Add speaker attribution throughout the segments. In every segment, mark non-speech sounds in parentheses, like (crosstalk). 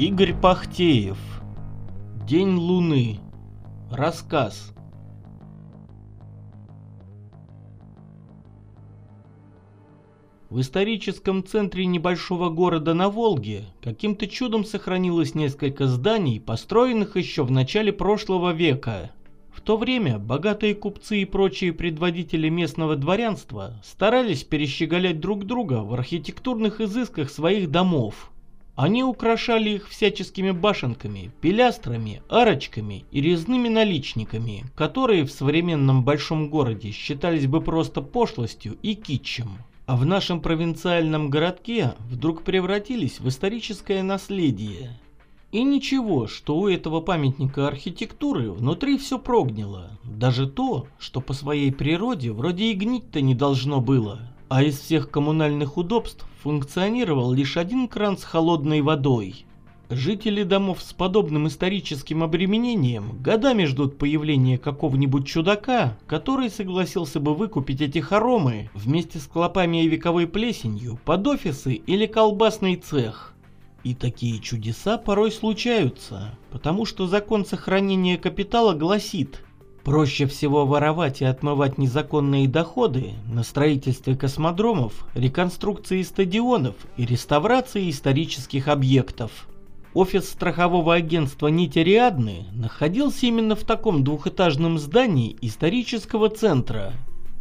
Speaker 1: Игорь Пахтеев. День Луны. Рассказ. В историческом центре небольшого города на Волге каким-то чудом сохранилось несколько зданий, построенных еще в начале прошлого века. В то время богатые купцы и прочие предводители местного дворянства старались перещеголять друг друга в архитектурных изысках своих домов. Они украшали их всяческими башенками, пилястрами, арочками и резными наличниками, которые в современном большом городе считались бы просто пошлостью и китчем а в нашем провинциальном городке вдруг превратились в историческое наследие. И ничего, что у этого памятника архитектуры внутри все прогнило, даже то, что по своей природе вроде и гнить-то не должно было. А из всех коммунальных удобств функционировал лишь один кран с холодной водой – Жители домов с подобным историческим обременением годами ждут появления какого-нибудь чудака, который согласился бы выкупить эти хоромы вместе с клопами и вековой плесенью под офисы или колбасный цех. И такие чудеса порой случаются, потому что закон сохранения капитала гласит, проще всего воровать и отмывать незаконные доходы на строительстве космодромов, реконструкции стадионов и реставрации исторических объектов. Офис страхового агентства «Нити Ариадны» находился именно в таком двухэтажном здании исторического центра.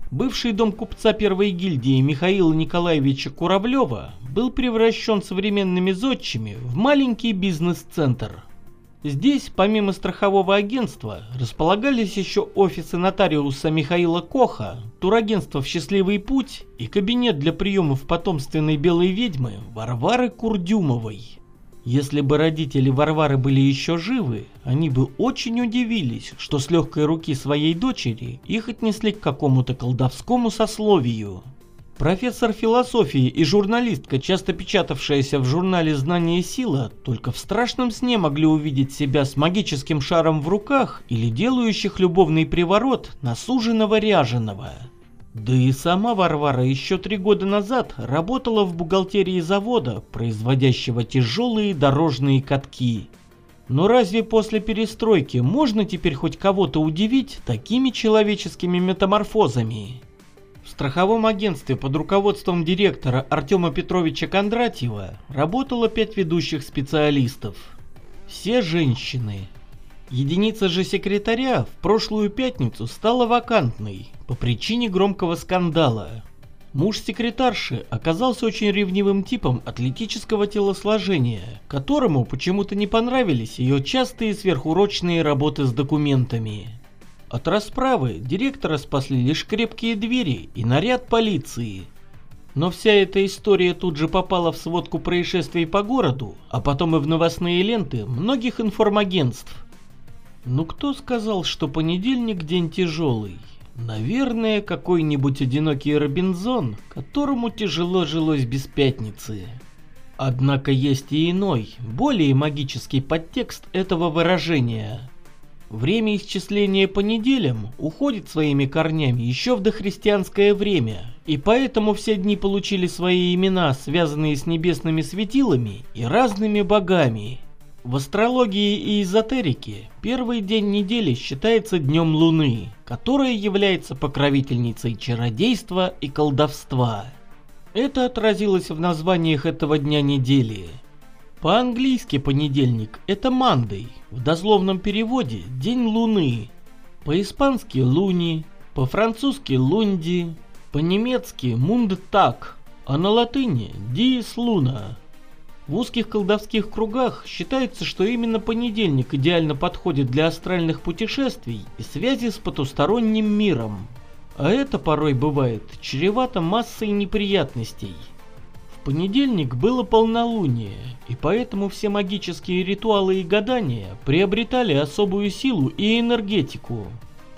Speaker 1: Бывший дом купца первой гильдии Михаила Николаевича Куравлева был превращен современными зодчими в маленький бизнес-центр. Здесь, помимо страхового агентства, располагались еще офисы нотариуса Михаила Коха, турагентство «Счастливый путь» и кабинет для приемов потомственной белой ведьмы Варвары Курдюмовой. Если бы родители Варвары были еще живы, они бы очень удивились, что с легкой руки своей дочери их отнесли к какому-то колдовскому сословию. Профессор философии и журналистка, часто печатавшаяся в журнале «Знание и сила», только в страшном сне могли увидеть себя с магическим шаром в руках или делающих любовный приворот на суженого ряженого. Да и сама Варвара еще три года назад работала в бухгалтерии завода, производящего тяжелые дорожные катки. Но разве после перестройки можно теперь хоть кого-то удивить такими человеческими метаморфозами? Страховом агентстве под руководством директора Артема Петровича Кондратьева работало пять ведущих специалистов. Все женщины, Единица же секретаря в прошлую пятницу стала вакантной по причине громкого скандала. Муж секретарши оказался очень ревнивым типом атлетического телосложения, которому почему-то не понравились ее частые сверхурочные работы с документами. От расправы директора спасли лишь крепкие двери и наряд полиции. Но вся эта история тут же попала в сводку происшествий по городу, а потом и в новостные ленты многих информагентств – ну кто сказал, что понедельник день тяжелый? Наверное, какой-нибудь одинокий Робинзон, которому тяжело жилось без пятницы. Однако есть и иной, более магический подтекст этого выражения. Время исчисления по неделям уходит своими корнями еще в дохристианское время, и поэтому все дни получили свои имена, связанные с небесными светилами и разными богами, в астрологии и эзотерике первый день недели считается днем Луны, которая является покровительницей чародейства и колдовства. Это отразилось в названиях этого дня недели. По-английски понедельник – это Мандей, в дословном переводе – День Луны. По-испански – Луни, по-французски – Лунди, по-немецки – Мундтак, а на латыни – Диес Луна. В узких колдовских кругах считается, что именно понедельник идеально подходит для астральных путешествий и связи с потусторонним миром. А это порой бывает чревато массой неприятностей. Понедельник было полнолуние, и поэтому все магические ритуалы и гадания приобретали особую силу и энергетику.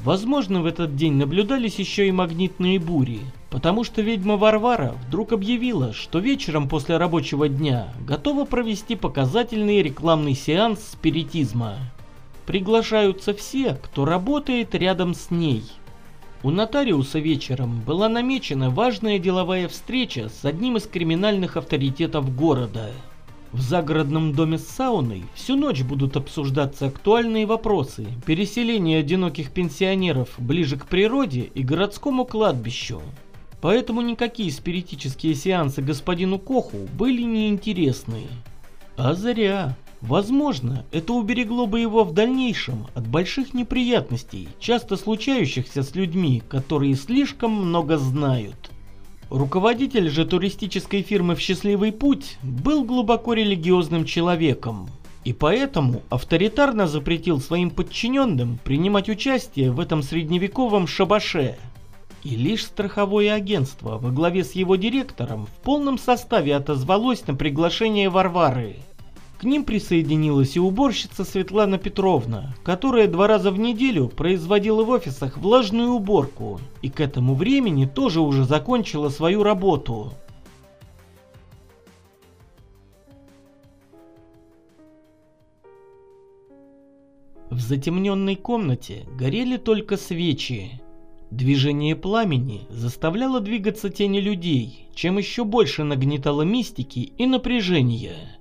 Speaker 1: Возможно, в этот день наблюдались еще и магнитные бури, потому что ведьма Варвара вдруг объявила, что вечером после рабочего дня готова провести показательный рекламный сеанс спиритизма. Приглашаются все, кто работает рядом с ней. У нотариуса вечером была намечена важная деловая встреча с одним из криминальных авторитетов города. В загородном доме с сауной всю ночь будут обсуждаться актуальные вопросы переселения одиноких пенсионеров ближе к природе и городскому кладбищу. Поэтому никакие спиритические сеансы господину Коху были неинтересны. А зря. Возможно, это уберегло бы его в дальнейшем от больших неприятностей, часто случающихся с людьми, которые слишком много знают. Руководитель же туристической фирмы «В счастливый путь» был глубоко религиозным человеком, и поэтому авторитарно запретил своим подчиненным принимать участие в этом средневековом шабаше. И лишь страховое агентство во главе с его директором в полном составе отозвалось на приглашение Варвары – к ним присоединилась и уборщица Светлана Петровна, которая два раза в неделю производила в офисах влажную уборку и к этому времени тоже уже закончила свою работу. В затемненной комнате горели только свечи. Движение пламени заставляло двигаться тени людей, чем еще больше нагнетало мистики и напряжения.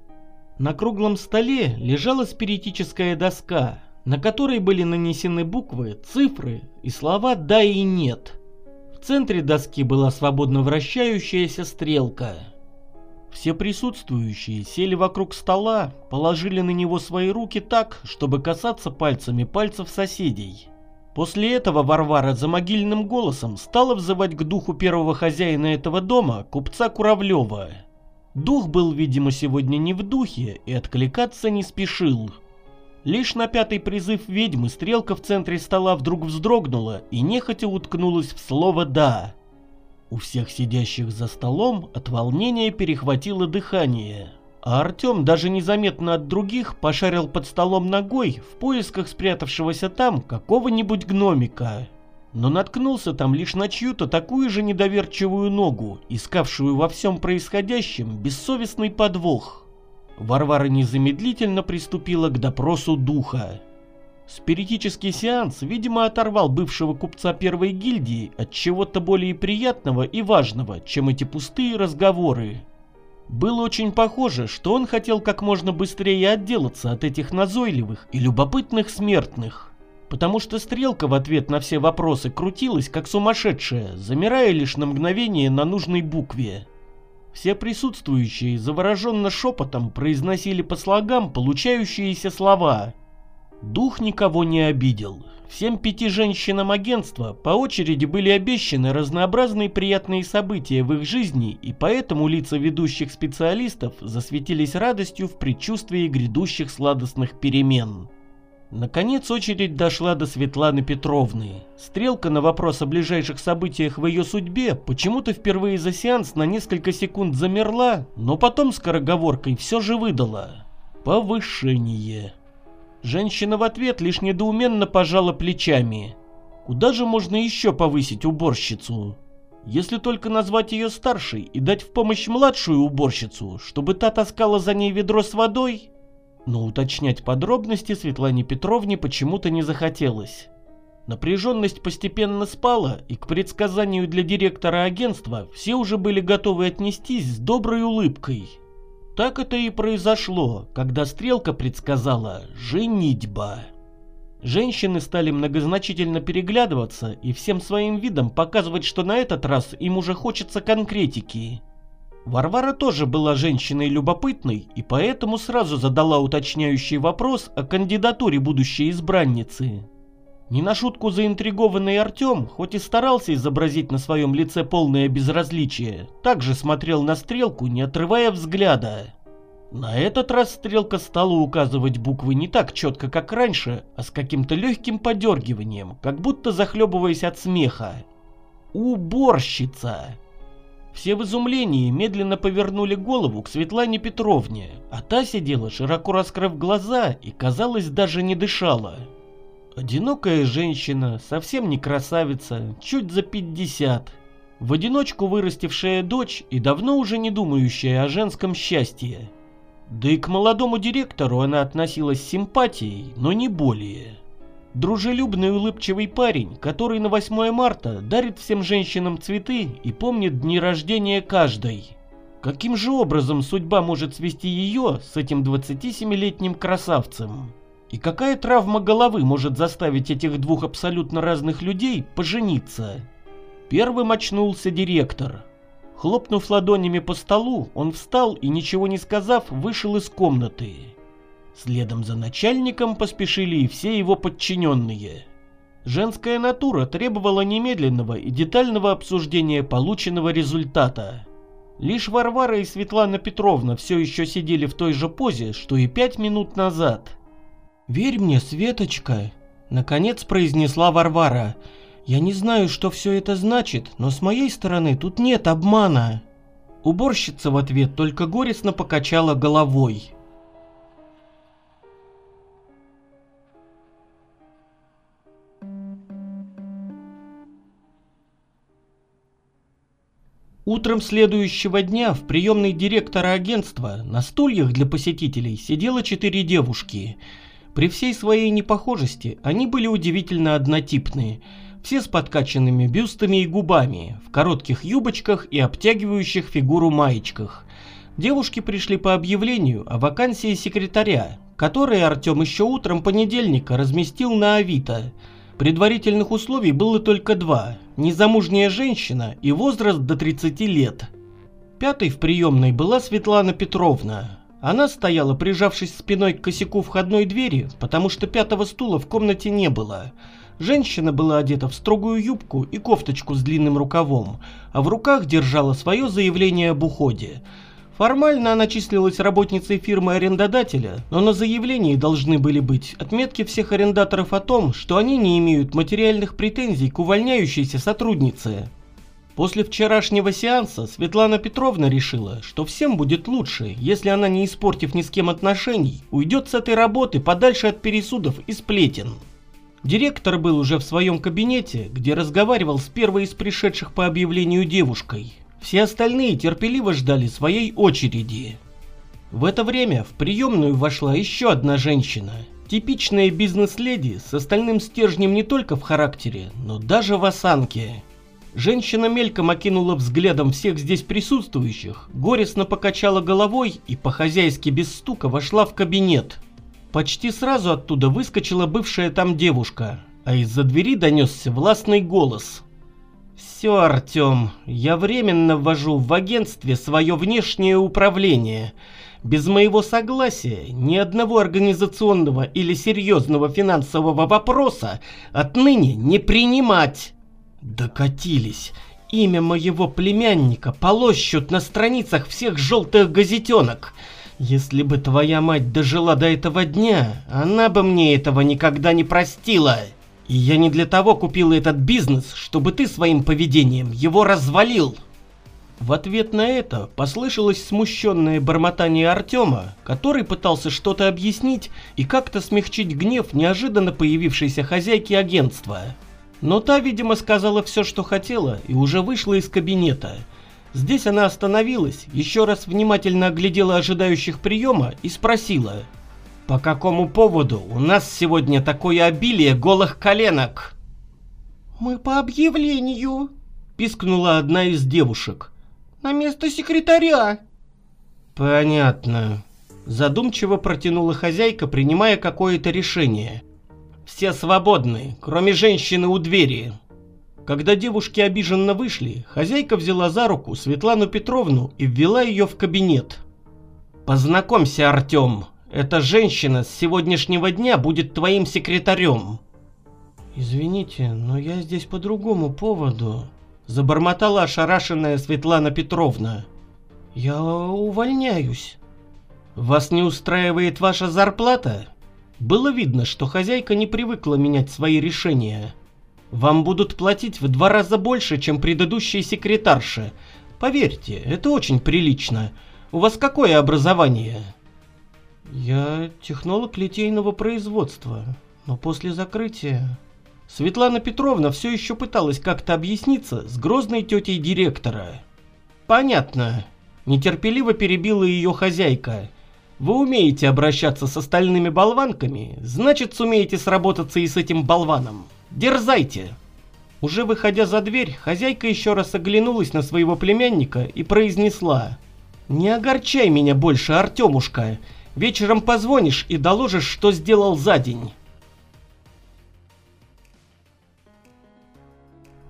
Speaker 1: На круглом столе лежала спиритическая доска, на которой были нанесены буквы, цифры и слова «да» и «нет». В центре доски была свободно вращающаяся стрелка. Все присутствующие сели вокруг стола, положили на него свои руки так, чтобы касаться пальцами пальцев соседей. После этого Варвара за могильным голосом стала взывать к духу первого хозяина этого дома, купца Куравлева. Дух был, видимо, сегодня не в духе и откликаться не спешил. Лишь на пятый призыв ведьмы стрелка в центре стола вдруг вздрогнула и нехотя уткнулась в слово «да». У всех сидящих за столом от волнения перехватило дыхание, а Артем даже незаметно от других пошарил под столом ногой в поисках спрятавшегося там какого-нибудь гномика но наткнулся там лишь на чью-то такую же недоверчивую ногу, искавшую во всем происходящем бессовестный подвох. Варвара незамедлительно приступила к допросу духа. Спиритический сеанс, видимо, оторвал бывшего купца первой гильдии от чего-то более приятного и важного, чем эти пустые разговоры. Было очень похоже, что он хотел как можно быстрее отделаться от этих назойливых и любопытных смертных потому что стрелка в ответ на все вопросы крутилась как сумасшедшая, замирая лишь на мгновение на нужной букве. Все присутствующие завороженно шепотом произносили по слогам получающиеся слова. Дух никого не обидел. Всем пяти женщинам агентства по очереди были обещаны разнообразные приятные события в их жизни, и поэтому лица ведущих специалистов засветились радостью в предчувствии грядущих сладостных перемен. Наконец очередь дошла до Светланы Петровны. Стрелка на вопрос о ближайших событиях в ее судьбе почему-то впервые за сеанс на несколько секунд замерла, но потом скороговоркой все же выдала. Повышение. Женщина в ответ лишь недоуменно пожала плечами. Куда же можно еще повысить уборщицу? Если только назвать ее старшей и дать в помощь младшую уборщицу, чтобы та таскала за ней ведро с водой? Но уточнять подробности Светлане Петровне почему-то не захотелось. Напряженность постепенно спала, и к предсказанию для директора агентства все уже были готовы отнестись с доброй улыбкой. Так это и произошло, когда Стрелка предсказала «женитьба». Женщины стали многозначительно переглядываться и всем своим видом показывать, что на этот раз им уже хочется конкретики. Варвара тоже была женщиной любопытной и поэтому сразу задала уточняющий вопрос о кандидатуре будущей избранницы. Не на шутку заинтригованный Артем, хоть и старался изобразить на своем лице полное безразличие, также смотрел на стрелку, не отрывая взгляда. На этот раз стрелка стала указывать буквы не так четко, как раньше, а с каким-то легким подергиванием, как будто захлебываясь от смеха. «Уборщица!» Все в изумлении медленно повернули голову к Светлане Петровне, а та сидела, широко раскрыв глаза и, казалось, даже не дышала. Одинокая женщина, совсем не красавица, чуть за 50. В одиночку вырастившая дочь и давно уже не думающая о женском счастье. Да и к молодому директору она относилась с симпатией, но не более. Дружелюбный улыбчивый парень, который на 8 марта дарит всем женщинам цветы и помнит дни рождения каждой. Каким же образом судьба может свести ее с этим 27-летним красавцем? И какая травма головы может заставить этих двух абсолютно разных людей пожениться? Первым очнулся директор. Хлопнув ладонями по столу, он встал и, ничего не сказав, вышел из комнаты. Следом за начальником поспешили и все его подчиненные. Женская натура требовала немедленного и детального обсуждения полученного результата. Лишь Варвара и Светлана Петровна все еще сидели в той же позе, что и пять минут назад. «Верь мне, Светочка», — наконец произнесла Варвара. «Я не знаю, что все это значит, но с моей стороны тут нет обмана». Уборщица в ответ только горестно покачала головой. Утром следующего дня в приемной директора агентства на стульях для посетителей сидело четыре девушки. При всей своей непохожести они были удивительно однотипные, все с подкачанными бюстами и губами, в коротких юбочках и обтягивающих фигуру маечках. Девушки пришли по объявлению о вакансии секретаря, которое Артем еще утром понедельника разместил на Авито – Предварительных условий было только два – незамужняя женщина и возраст до 30 лет. Пятой в приемной была Светлана Петровна. Она стояла, прижавшись спиной к косяку входной двери, потому что пятого стула в комнате не было. Женщина была одета в строгую юбку и кофточку с длинным рукавом, а в руках держала свое заявление об уходе – Формально она числилась работницей фирмы арендодателя, но на заявлении должны были быть отметки всех арендаторов о том, что они не имеют материальных претензий к увольняющейся сотруднице. После вчерашнего сеанса Светлана Петровна решила, что всем будет лучше, если она, не испортив ни с кем отношений, уйдет с этой работы подальше от пересудов и сплетен. Директор был уже в своем кабинете, где разговаривал с первой из пришедших по объявлению девушкой. Все остальные терпеливо ждали своей очереди. В это время в приемную вошла еще одна женщина. Типичная бизнес-леди с остальным стержнем не только в характере, но даже в осанке. Женщина мельком окинула взглядом всех здесь присутствующих, горестно покачала головой и по-хозяйски без стука вошла в кабинет. Почти сразу оттуда выскочила бывшая там девушка, а из-за двери донесся властный голос – «Все, Артем, я временно ввожу в агентстве свое внешнее управление. Без моего согласия ни одного организационного или серьезного финансового вопроса отныне не принимать». Докатились. Имя моего племянника полощут на страницах всех желтых газетенок. Если бы твоя мать дожила до этого дня, она бы мне этого никогда не простила. И я не для того купил этот бизнес, чтобы ты своим поведением его развалил. В ответ на это послышалось смущенное бормотание Артема, который пытался что-то объяснить и как-то смягчить гнев неожиданно появившейся хозяйки агентства. Но та, видимо, сказала все, что хотела, и уже вышла из кабинета. Здесь она остановилась, еще раз внимательно оглядела ожидающих приема и спросила – по какому поводу у нас сегодня такое обилие голых коленок?
Speaker 2: Мы по объявлению,
Speaker 1: пискнула одна из девушек.
Speaker 2: На место секретаря.
Speaker 1: Понятно. Задумчиво протянула хозяйка, принимая какое-то решение. Все свободны, кроме женщины у двери. Когда девушки обиженно вышли, хозяйка взяла за руку Светлану Петровну и ввела ее в кабинет. «Познакомься, Артем, эта женщина с сегодняшнего дня будет твоим секретарем.
Speaker 2: Извините, но я здесь по другому поводу.
Speaker 1: Забормотала ошарашенная Светлана Петровна.
Speaker 2: Я увольняюсь.
Speaker 1: Вас не устраивает ваша зарплата? Было видно, что хозяйка не привыкла менять свои решения. Вам будут платить в два раза больше, чем предыдущей секретарше. Поверьте, это очень прилично. У вас какое образование?
Speaker 2: Я технолог литейного производства, но после закрытия...
Speaker 1: Светлана Петровна все еще пыталась как-то объясниться с грозной тетей директора. «Понятно», – нетерпеливо перебила ее хозяйка. «Вы умеете обращаться с остальными болванками, значит сумеете сработаться и с этим болваном. Дерзайте!» Уже выходя за дверь, хозяйка еще раз оглянулась на своего племянника и произнесла –
Speaker 2: Не огорчай меня больше, Артемушка. Вечером позвонишь и доложишь, что сделал за день.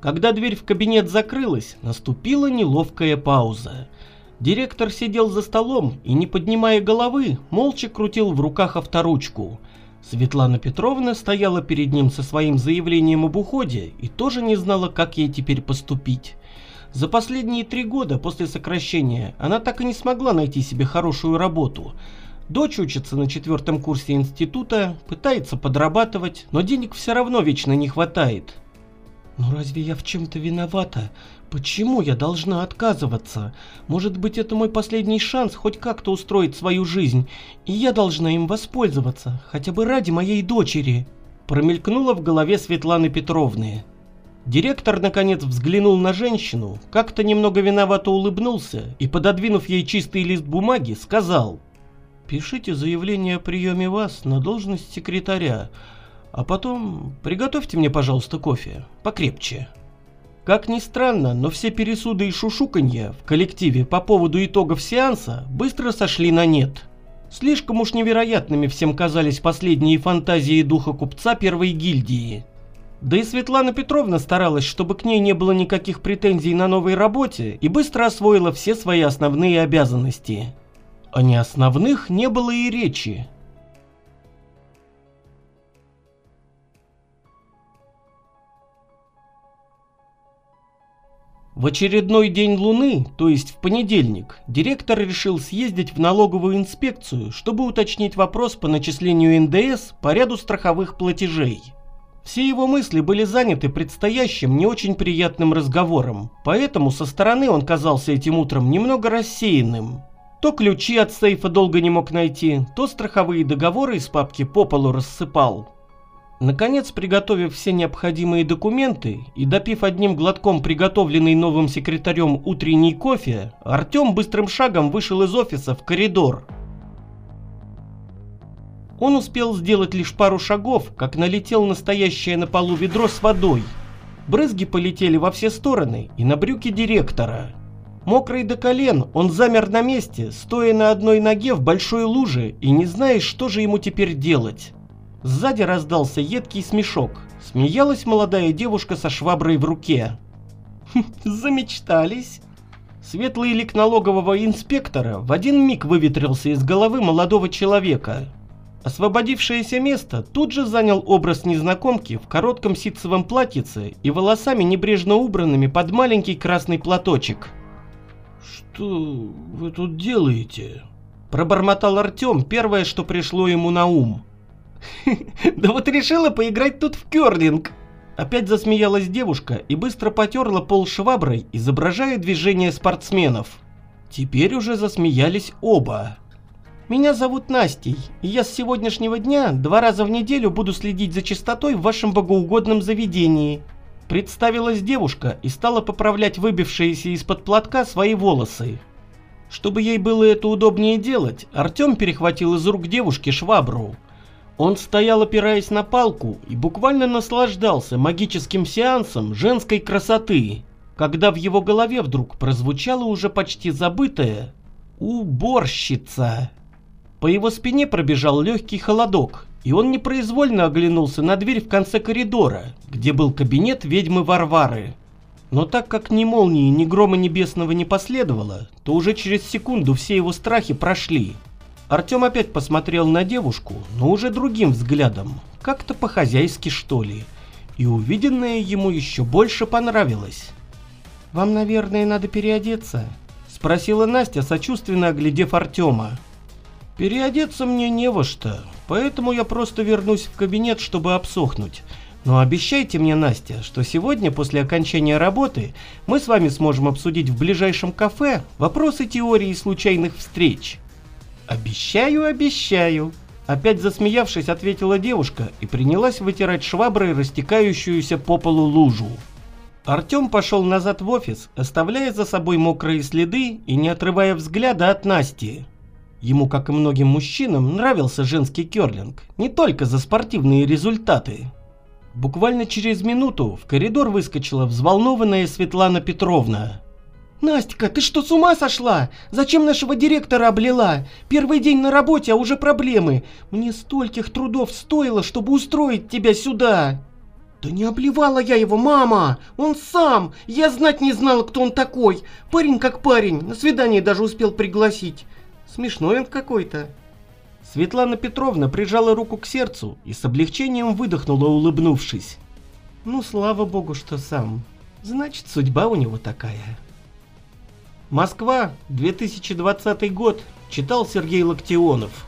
Speaker 2: Когда дверь в кабинет закрылась, наступила неловкая пауза. Директор сидел за столом и, не поднимая головы, молча крутил в руках авторучку. Светлана Петровна стояла перед ним со своим заявлением об уходе и тоже не знала, как ей теперь поступить. За последние три года после сокращения она так и не смогла найти себе хорошую работу. Дочь учится на четвертом курсе института, пытается подрабатывать, но денег все равно вечно не хватает. Но разве я в чем-то виновата? Почему я должна отказываться? Может быть, это мой последний шанс хоть как-то устроить свою жизнь, и я должна им воспользоваться, хотя бы ради моей дочери. Промелькнуло в голове Светланы Петровны. Директор наконец взглянул на женщину, как-то немного виновато улыбнулся и, пододвинув ей чистый лист бумаги, сказал «Пишите заявление о приеме вас на должность секретаря, а потом приготовьте мне, пожалуйста, кофе, покрепче». Как ни странно, но все пересуды и шушуканья в коллективе по поводу итогов сеанса быстро сошли на нет. Слишком уж невероятными всем казались последние фантазии духа купца первой гильдии. Да и Светлана Петровна старалась, чтобы к ней не было никаких претензий на новой работе и быстро освоила все свои основные обязанности. О неосновных не было и речи. В очередной день Луны, то есть в понедельник, директор решил съездить в налоговую инспекцию, чтобы уточнить вопрос по начислению НДС по ряду страховых платежей. Все его мысли были заняты предстоящим не очень приятным разговором, поэтому со стороны он казался этим утром немного рассеянным. То ключи от сейфа долго не мог найти, то страховые договоры из папки по полу рассыпал. Наконец, приготовив все необходимые документы и допив одним глотком приготовленный новым секретарем утренний кофе, Артем быстрым шагом вышел из офиса в коридор. Он успел сделать лишь пару шагов, как налетел настоящее на полу ведро с водой. Брызги полетели во все стороны и на брюки директора. Мокрый до колен, он замер на месте, стоя на одной ноге в большой луже и не зная, что же ему теперь делать. Сзади раздался едкий смешок. Смеялась молодая девушка со шваброй в руке. «Хм, «Замечтались?» Светлый лик налогового инспектора в один миг выветрился из головы молодого человека. Освободившееся место тут же занял образ незнакомки в коротком ситцевом платьице и волосами небрежно убранными под маленький красный платочек. «Что вы тут делаете?» Пробормотал Артем первое, что пришло ему на ум. (laughs) Да вот решила поиграть тут в керлинг. Опять засмеялась девушка и быстро потерла пол шваброй, изображая движение спортсменов. Теперь уже засмеялись оба. Меня зовут Настей, и я с сегодняшнего дня два раза в неделю буду следить за чистотой в вашем богоугодном заведении. Представилась девушка и стала поправлять выбившиеся из-под платка свои волосы. Чтобы ей было это удобнее делать, Артем перехватил из рук девушки швабру. Он стоял опираясь на палку и буквально наслаждался магическим сеансом женской красоты, когда в его голове вдруг прозвучало уже почти забытое «уборщица». По его спине пробежал легкий холодок, и он непроизвольно оглянулся на дверь в конце коридора, где был кабинет ведьмы Варвары. Но так как ни молнии, ни грома небесного не последовало, то уже через секунду все его страхи прошли – Артем опять посмотрел на девушку, но уже другим взглядом, как-то по-хозяйски что ли, и увиденное ему еще больше понравилось. «Вам, наверное, надо переодеться?» – спросила Настя, сочувственно оглядев Артема. «Переодеться мне не во что, поэтому я просто вернусь в кабинет, чтобы обсохнуть. Но обещайте мне, Настя, что сегодня после окончания работы мы с вами сможем обсудить в ближайшем кафе вопросы теории случайных встреч». «Обещаю, обещаю!» Опять засмеявшись, ответила девушка и принялась вытирать шваброй растекающуюся по полу лужу. Артем пошел назад в офис, оставляя за собой мокрые следы и не отрывая взгляда от Насти. Ему, как и многим мужчинам, нравился женский керлинг, не только за спортивные результаты. Буквально через минуту в коридор выскочила взволнованная Светлана Петровна. Настя, ты что, с ума сошла? Зачем нашего директора облила? Первый день на работе, а уже проблемы. Мне стольких трудов стоило, чтобы устроить тебя сюда. Да не обливала я его, мама! Он сам! Я знать не знала, кто он такой. Парень как парень, на свидание даже успел пригласить. Смешной он какой-то. Светлана Петровна прижала руку к сердцу и с облегчением выдохнула, улыбнувшись. Ну, слава богу, что сам. Значит, судьба у него такая. Москва, 2020 год, читал Сергей Локтионов.